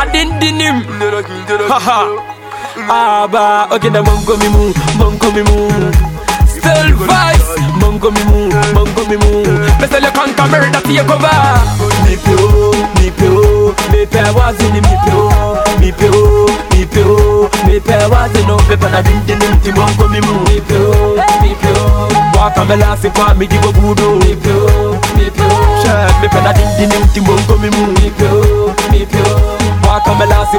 adindinim. Haha aba okay na mongo mi mu mongo mi mu still vibes mongo mi mu mongo mi mu pesa le kan kamera da tie cover. Mi pe o mi pe o mi pe wazi ni mi pe o mi pe o mi pe o mi pe wazi no pepa na dindinim ti mongo mi mu mi pe o mi pe o waka mela se kwa mi di bobudo mi pe o mi pe o she mi pe na dindinim ti mongo mi mu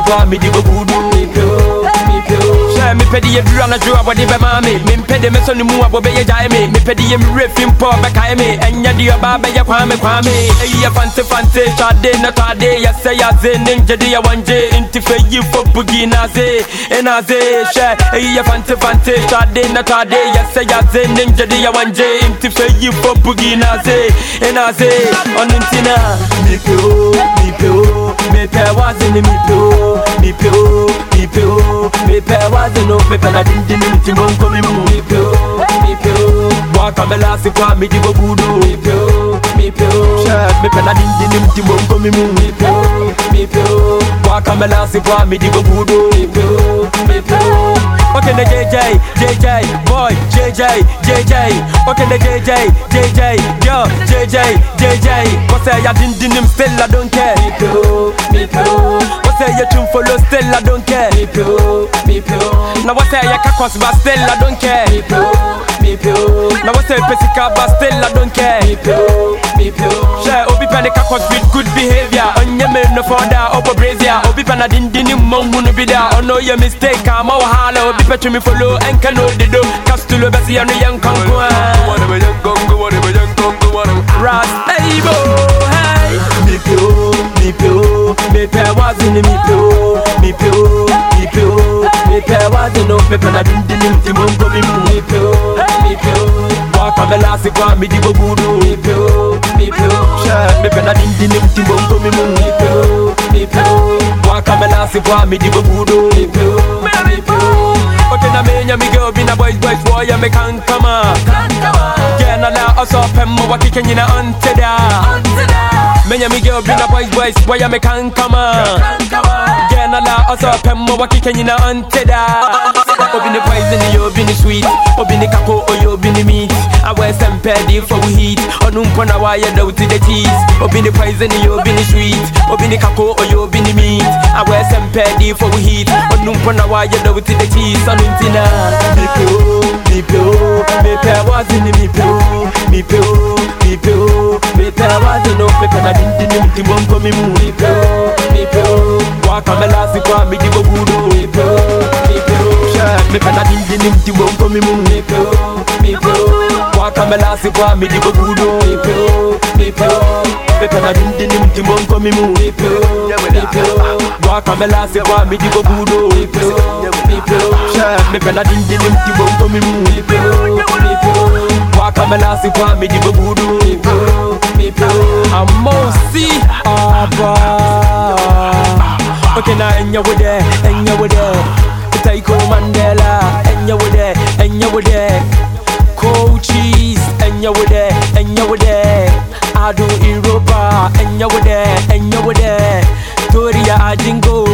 kwa mi di bobudo mi pe o mi pe o she mi pe di ye dura na dura body be mami mi pe de me so ni mu abo be ye jai me. Mi pe di ye mi refin po be kai me. Enya di oba be ye kwa me kwa me. Eyi ye fante fante chade na tade ya se ya ze ninja di ya wanje. Inti fe yi fo bugi na ze ena ze she eyi ye fante fante chade na tade ya se ya ze ninja di ya wanje. Inti fe yi fo bugi na ze ena ze onuntina mi pe o mi pe o mi pe wazi ni mi pe o mi pe o mi pe o mi pe wazi no pe pe na din din din tin bonko mi mu mi pe o mi pe o waka mela si kwa mi di bobudo mi pe o mi pe o she mi pe na din din din tin bonko mi mu mi pe o mi pe o waka mela si kwa mi di bobudo mi pe o mi pe o Okay, the JJ, JJ, boy, JJ, JJ. Okay, the JJ, JJ, yo, JJ, JJ. What's say ya din din him still I don't care. Me pro, me pro. What's say ya tune follow still I don't care. Me pro, me pro. Now what's say ya kakos but still I don't care. Me pro, me pro. Now what's say pesika but still I don't care. Me pro, me pro. Share pende kakos with good behavior. Onye me no fonda opo brazier. Obi pende din din him mongu no be. Oh no your mistake, I'm a wahala. Obi pete me follow and can no the do. Castulo besi anu yang kankwa. Ras, hey bo, hey. Mi pe o, mi pe o, mi pe wazi ni mi pe o, mi pe o, mi pe o, mi pe wazi no pe pe na din na din din din ti mongo mi mu. Mi pe o, mi kwa mi bobudo. Mi pe o, mi pe o. Okay, na menya mi girl bina boys boys warrior me can come on. Yeah, na la also pem mo waki kenyina ante da. Menya mi girl bina boys boys warrior me can come on. Yeah, na la also pem mo waki kenyina ante da. Obi ni poison yo obi ni sweet, obi ni kako yo obi ni meat. I wear some paddy for we heat. Onum pona wire down to the cheese. Obi ni poison yo obi ni sweet, obi ni kako o yo obi ni meat. I wear some paddy for we heat. Onum pona wire down to the cheese. Onuntina. Mi pe o, mi pe o, mi pe wazi ni mi pe o, mi pe o, mi pe o, mi pe wazi no pe kana din din din din bonko mi mu. Mi pe o, mi pe o, waka mela si kwa mi di bobudo. Mi pe o, mi pe o, she mi kana din din din din bonko mi mu. Mi pe o, mi pe o, waka mela si kwa mi di bobudo. Mi pe o, mi pe o, mi kana din din din din bonko mi mu. Mi pe mi pe waka mela si kwa mi di bobudo. Mi pe mi pe o, she mi kana din din din din bonko mi mu. Mi pe mi pe waka mela si kwa mi di bobudo. Mi pe mi pe amosi Mandela, there, enya with there. Coaches, enya with there, enya with there. Ado Europa, enya with there, enya with there. Toria Ajingo,